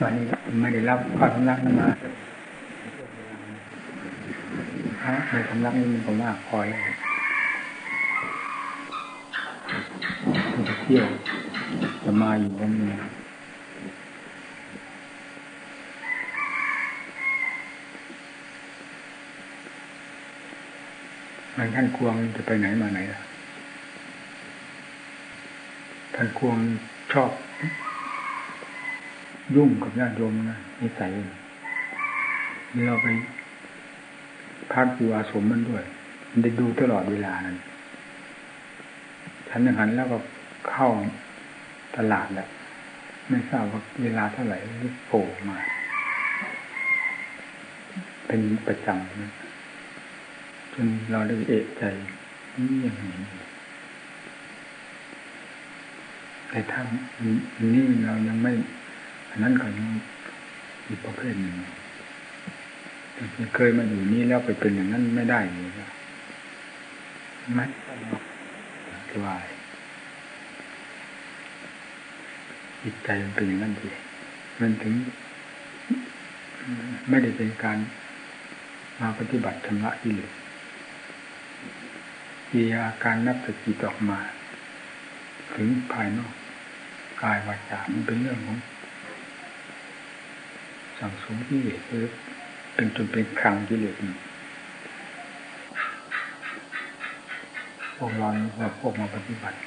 ตอนนี้ไม่ได้รับความรักนั้นมาฮะในความรักนี่มันก็มากพอแล้วจะเที่ยวจะมาอยู่วันนี้มันท่านควงจะไปไหนมาไหนล่ะท่านควงชอบ ยุ่งกับญาติโยมนะนิสัยนี่เราไปพักอยู่อาสมมันด้วย มันได้ดูตลอดเวลานั้นฉันหันแล้วก็เข้าตลาดแหละไม่ทราบว่าเวลาเท่าไหร่โผล่มา เป็นประจำนะจนเราได้เอะใจนี่ยังไงแต่ถ้านี่เรายังไม่ นั้นก็ยังอีกประเภทหนึ่งแต่เคยมาอยู่นี่แล้วไปเป็นอย่างนั้นไม่ได้เลยนะไม่อธิบายจิตใจมันเป็นอย่างนั้นเองมันถึง ไม่ได้เป็นการมาปฏิบัติธรรมะอีเลยกิริยาการนับสติออกมา ถึงภายนอกกายวาจามันเป็นเรื่องของ สั่งสมกิเลสเป็นจนเป็นครังกิเลสพวกเราเราพวกมาปฏิบัติ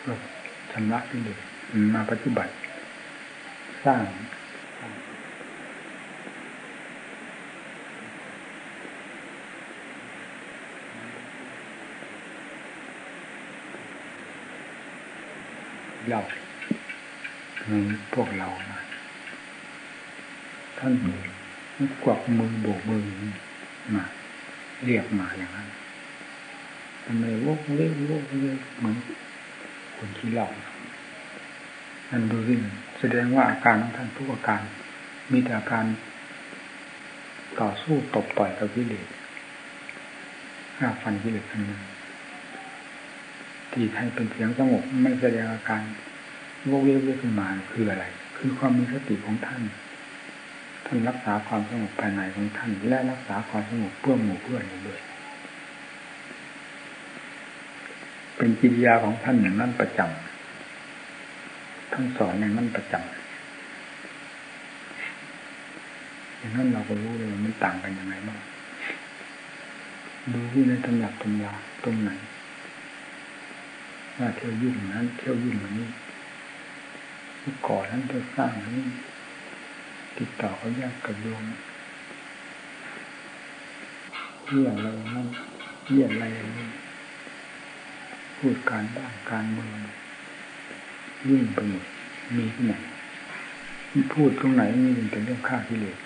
เพื่อชำระกิเลสมาปฏิบัติ สร้างเราพวกเรานะ ท่านกวักมือโบกมือมาเรียกมาอย่างนั้นทำไมวกเวกวกเวกเหมือนคนที่เล่านั่นดูสิแสดงว่าอาการของท่านทุกอาการ มีแต่อาการต่อสู้ตบต่อยกับกิเลสห้าฟันกิเลสทั้งนั้นที่ให้เป็นเสียงสงบไม่แสดงอาการวกเวกเวกขึ้นมาคืออะไร คือความมีสติของท่าน ท่านรักษาความสงบภายในของท่าน และรักษาความสงบเพื่อหมู่เพื่อนด้วย เป็นกิริยาของท่านอย่างนั้นประจำท่านสอนอย่างนั้นประจำอย่างนั้นเราก็รู้เลยว่ามันต่างกันยังไงบ้างดูที่ในตำหนักตำราตรงไหนว่าเที่ยวยุ่งนั้น เที่ยวยุ่งนี้ก่อนนั้นเที่ยวสร้างนี้ ติดต่อเขายากกับโยมเยี่ยอะไรนั่นเยี่ยอะไรนี่พูดการบ้านการเมืองยิ่งไปหมดมีที่ไหนพูดตรงไหนมีเป็นเรื่องฆ่ากิเลส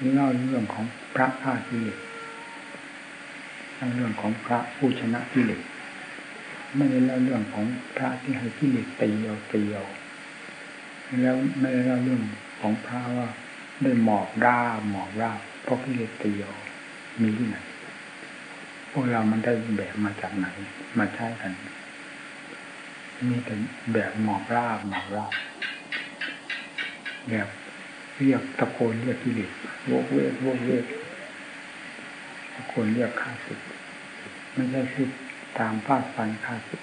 นี่เล่าเรื่องของพระฆ่ากิเลสเรื่องของพระผู้ชนะกิเลสไม่ได้เล่าเรื่องของพระที่ให้กิเลสตีเอาตีเอา แล้วไม่ได้เล่าเรื่องของพระว่าได้หมอบด้าหมอบราบเพราะกิเลสตีเอมีที่ไหนพวกเรามันได้แบบมาจากไหน มาใช้กัน มีแต่แบบหมอบราบหมอบราบแบบเรียกตะโกนเรียกกิเลสโวกเวกโวกเวกตะโกนเรียกข้าศึกไม่ใช่พูดตามฟาดฟันข้าศึก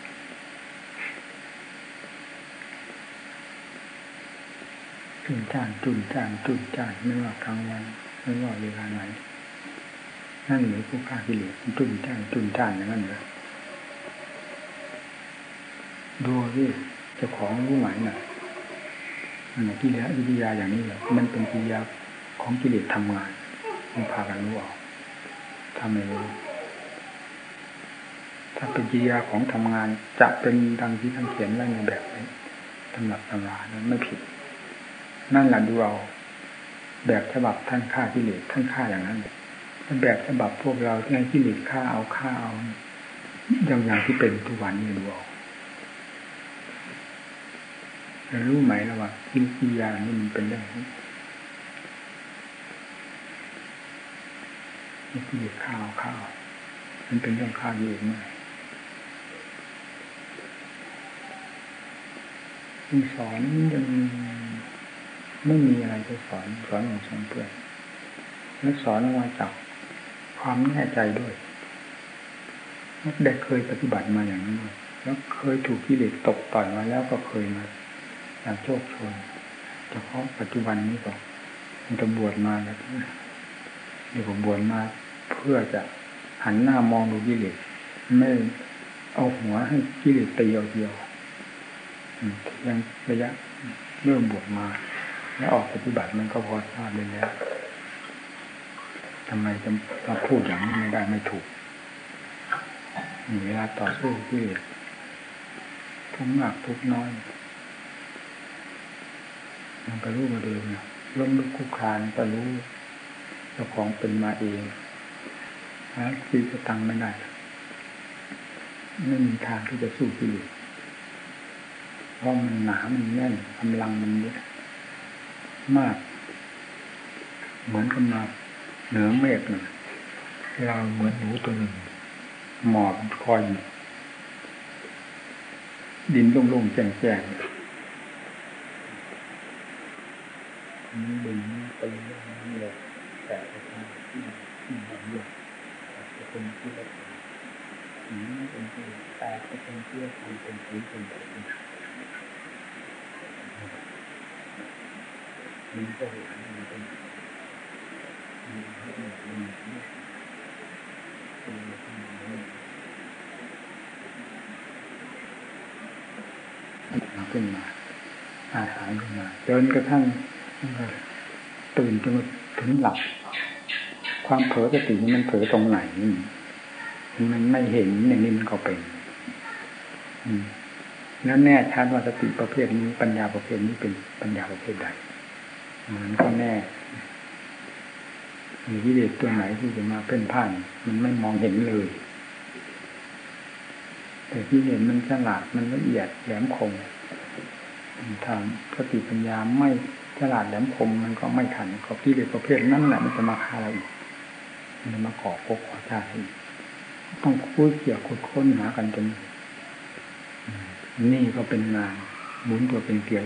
จุนจ้านจุนจ้านจุนจ้านไม่ว่ากลางวันไม่ว่าเวลาไหนนั่นหรือผู้ฆ่ากิเลสจุนจ้านจุนจ้านอย่างนั้นเลยดูที่เจ้าของรู้ไหมน่ะมันกิเลสวิทยาอย่างนี้เหรอมันเป็นกิริยาของกิเลสทำงานมันพากันรู้ออกทำไมรู้ถ้าเป็นกิริยาของทำงานจะเป็นดังที่ท่านเขียนไว้ในแบบนี้ตำหรับตำรานั้นไม่ผิด นั่นแหละดูเอาแบบฉบับท่านฆ่ากิเลสท่านฆ่าอย่างนั้นแบบฉบับพวกเราที่ให้กิเลสฆ่าเอาฆ่าเอาอย่างอย่างที่เป็นทุกวันนี้ดูเอารู้ไหมล้วว่ากิริยานี่มันเป็นเรื่องนี่กิเลสข้าวข้าวมันเป็นเรื่องข้าวอยู่เมื่สอนยัง ไม่มีอะไรจะสอนสอนของสอนเพื่อนและสอนมาจากความแน่ใจด้วยเด็กเคยปฏิบัติมาอย่างนั้นแล้วเคยถูกกิเลสตกต่อยมาแล้วก็เคยมาอย่างโชคชนเฉพาะปัจจุบันนี้ก็มันจะบวชมาแล้วเดี๋ยวผมบวชมาเพื่อจะหันหน้ามองดูกิเลสไม่เอาหัวให้กิเลสตีเอาเดียวยังระยะเริ่มบวชมา แล้วออกปฏิบัติมันก็พอทราบเลยแล้วทำไมจะมาพูดอย่างนี้ไม่ได้ไม่ถูกเวลาต่อสู้ที่ทุกมากทุกน้อย มันก็รู้มาเดิมนะล้มลุกคุกคานก็รู้เจ้าของเป็นมาเองหาที่จะตังไม่ได้ไม่มีทางที่จะสู้ที่เพราะมันหนามันแน่นกำลังมันเยอะ มาก เหมือนกับมาเหนือเมฆหนึ่งเราเหมือนหนูตัวหนึ่ง หมอบคอยอยู่ดินโล่งๆแจ้งๆนี่ดึงไปเรื่อยๆเลยแต่ไปทางที่ที่มันเยอะแต่เป็นที่ละนี่เป็นที่แต่เป็นที่ทำเป็นสีเป็น นสีมันก็เห็นมันเป็นขึ้นมาอาหารขึ้นมาจนกระทั่งตื่นจนถึงหลับ ความเผลอสติมันเผลอตรงไหน มันไม่เห็นอย่างนี้มันก็เป็นแล้วแน่ชัดว่าสติประเภทนี้ปัญญาประเภทนี้เป็นปัญญาประเภทใด มันก็แน่มีวิเลสตัวไหนที่จะมาเป็นผ่าน มันไม่มองเห็นเลย แต่ที่เห็นมันฉลาดมันละเอียดแหลมคมทางสติปัญญาไม่ฉลาดแหลมคมมันก็ไม่ทันก็ที่เลสประเภทนั่นแหละมันจะมาฆ่าเราอีกมันจะมาขอพกขอชาอีกต้องคุยเกี่ยวคุยค้นหากันจนนี่ก็เป็นงานหมุนตัวเป็นเกลียว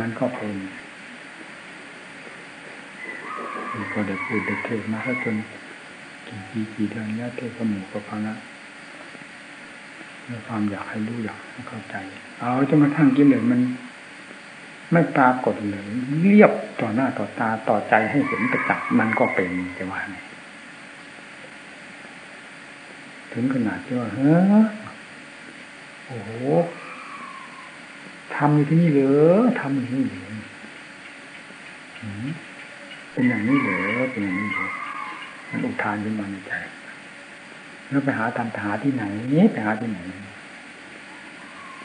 มันก็เป็น ก็ได้พูดได้เทศมาจนกี่ปีกี่เดือนแล้วเทศสมุกับพังนะด้วยความอยากให้รู้อยากเข้าใจ เอาจนกระทั่งกิเลสมันไม่ปรากฏเลยเรียบต่อหน้าต่อตาต่อใจให้เห็นประจักษ์มันก็เป็นจะว่าไงถึงขนาดที่ว่าเฮ้อโอ้โหทำอยู่ที่นี่เหรอทำอยู่ที่นี่เป็นอย่างนี้เหรอเป็นอย่างนี้เหรอมันอุทานขึ้นมาในใจแล้วไปหาทำหาที่ไหนนี้ไปหาที่ไหน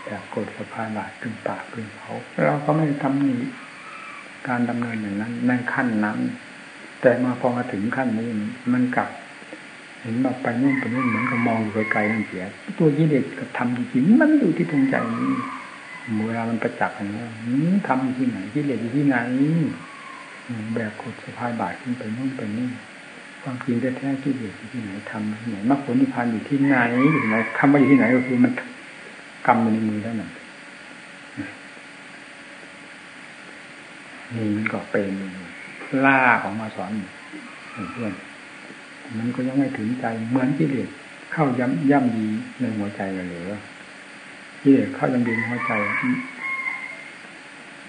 แต่กดสะพานบาดขึ้นปากขึ้นเขาเราก็ไม่ทำนี้การดำเนินอย่างนั้นในขั้นนั้น แต่มาพอมาถึงขั้นนี้มันกลับ เห็นแบบไปนู่นไปนู่นเหมือนกับมองอยู่ไกลๆนั่นเสีย ตัวยี่เด็กกับทำจริงๆมันอยู่ที่ตรงใจนี้เวลามันประจักษ์อย่างนี้ทำอยู่ที่ไหนที่เด็กอยู่ที่ไหน แบบกดสะพานบาดขึ้นไปนู่นไปนี่ความจริงแท้ๆที่อยู่ที่ไหนทำที่ไหนมรรคผลนิพพานอยู่ที่ไหนอยู่ที่ไหนคำว่าอยู่ที่ไหนก็คือมันกำในมือแล้วนั่นนี่มันก็เป็นล่าของมาสอนเพื่อนมันก็ยังไม่ถึงใจเหมือนกิเลสเข้าย่ำย่ำดีในหัวใจเลยหรือกิเลสเข้าย่ำดีในหัวใจ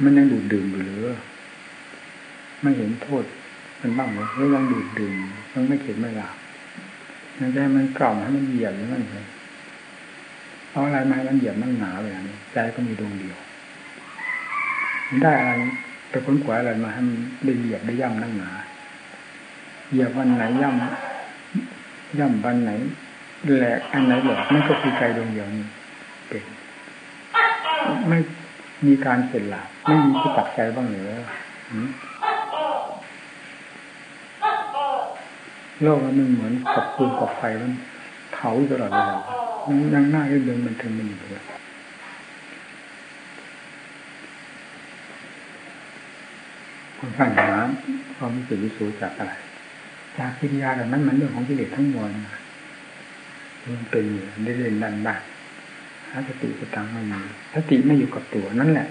มันยังดูดดื่มอยู่หรือ ไม่เห็นโทษมันบ้างเลยแล้วยังดูดดื่มยังไม่เข็ดไม่หลับยังได้มันกล่อมให้มันเหยียบอย่างนั้นเลยเอาอะไรมาให้มันเหยียบมันหนาเลยนี้ใจก็มีดวงเดียวได้อะไรไปค้นขวายอะไรมาให้มันได้เหยียบได้ย่ำนั่งหนาเหยียบวันไหนย่ำย่ำวันไหนแหลกอันไหนแหลกมันก็คือใจดวงเดียวนี่เป็นไม่มีการเสร็จหลับไม่มีที่ตัดใจบ้างหรือ โลกมันเหมือนกับปืนกับไฟมันเผาตลอดเวลายังหน้าเดินมันถึงมันอยู่เลยคนข้างหาความรู้สึกวิสูจากอะไร จากกิริยาแบบนั้นมันเรื่องของกิเลสทั้งมวลมันเป็นเล่นดันๆหาสติสตังไม่มีสติไม่อยู่กับตัวนั่นแหละ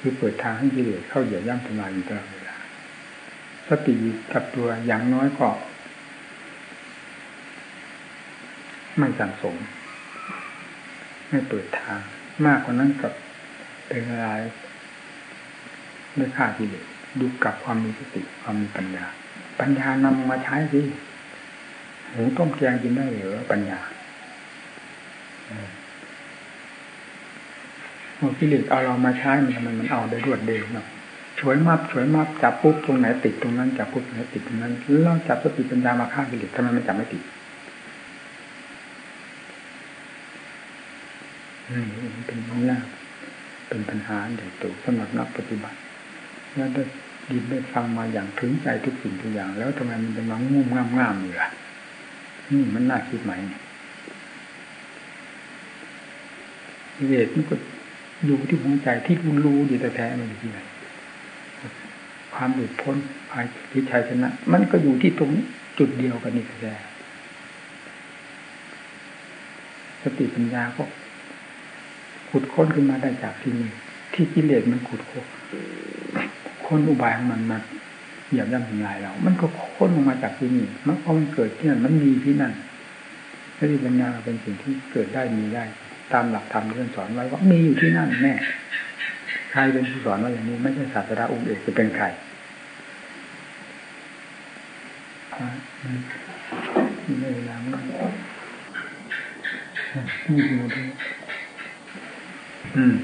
คือเปิดทางให้กิเลสเข้าเหยียบย่ำทำลายอยู่ตลอด สติกับตัวอย่างน้อยก็ไม่สั่งสม ไม่เปิดทาง มากกว่านั้นกับเป็นอะไรไม่ฆ่ากิเลสดูกับความมีสติความมีปัญญา ปัญญานำมาใช้สิหูต้มแกงกินได้เหรือปัญญาโอ้กิเลสเอาเรามาใช้มันมมันเอาได้รวดเร็วเนาะ ช่วยมับช่วยมับจับปุ๊บตรงไหนติดตรงนั้นจับปุ๊บตรงไหนติดตรงนั้นแล้วจับสติปัญญามาฆ่ากิเลสทำไมมันจับไม่ติดนี่เป็นยากเป็นปัญหาใหญ่โตสำหรับนักปฏิบัติแล้วได้ยินได้ฟังมาอย่างถึงใจทุกสิ่งทุกอย่าง แล้วทำไมมันจะมางุ่มง่ามง่ามอยู่ล่ะนี่มันน่าคิดไหมเหตุมันก็อยู่ที่หัวใจที่รู้รู้ดีแต่แท้มันอยู่ที่ไหน ความหลุดพ้นภายที่ชัยชนะ มันก็อยู่ที่ตรงจุดเดียวกันนี่แท้สติปัญญาก็ขุดค้นขึ้นมาได้จากที่นี่ที่กิเลสมันขุดค้นค้นอุบายของมันมาเหยียบย่ำทำลายเรา มันก็ค้นลงมาจากที่นี่มันพอมันเกิดที่นั่นมันมีที่นั่นสติปัญญาเป็นสิ่งที่เกิดได้มีได้ ตามหลักธรรมที่ท่านสอนไว้ว่ามีอยู่ที่นั่นแน่ใครเป็นผู้สอนว่าอย่างนี้ไม่ใช่ศาสดาองค์เอกจะเป็นใคร ไม่เวลาไม่นี่ดูดีอืม